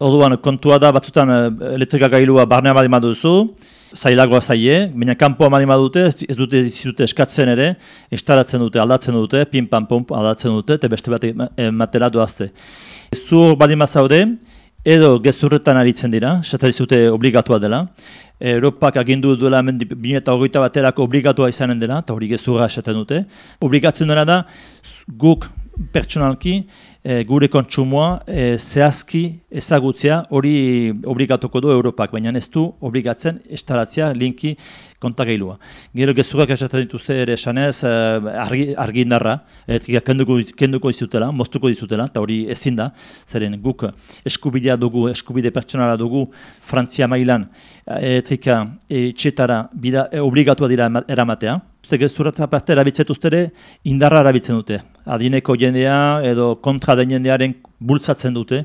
Orduan, kontua da, batzutan eh, elektrika gailua barnea bali duzu, zailagoa zaie, baina kanpoa bali dute, ez dute ez dute eskatzen ere, estaratzen dute, aldatzen dute, pin pan pump aldatzen dute, eta beste bat ematera duazte. Zu bali zaude, edo gezurretan aritzen dira, esatari zute obligatua dela, Europak agindu duela hemen 2008 baterako obligatua izanen dela, eta hori gezurra esaten dute. Obligatzen dena da, guk pertsonalki, e, gure kontsumoa e, zehazki ezagutzea hori obligatuko du Europak, baina ez du obligatzen estaratzea linki kontagailua. Gero gezurak esaten dituzte ere esanez e, argi, argi indarra, kenduko, kenduko izutela, moztuko izutela, eta hori ezin da, zeren guk eskubidea dugu, eskubide pertsonala dugu, Frantzia mailan, etrika etxetara bida, obligatua dira eramatea, gezurratza parte erabitzen dute, indarra erabitzen dute. Adineko jendea edo kontra den jendearen bultzatzen dute.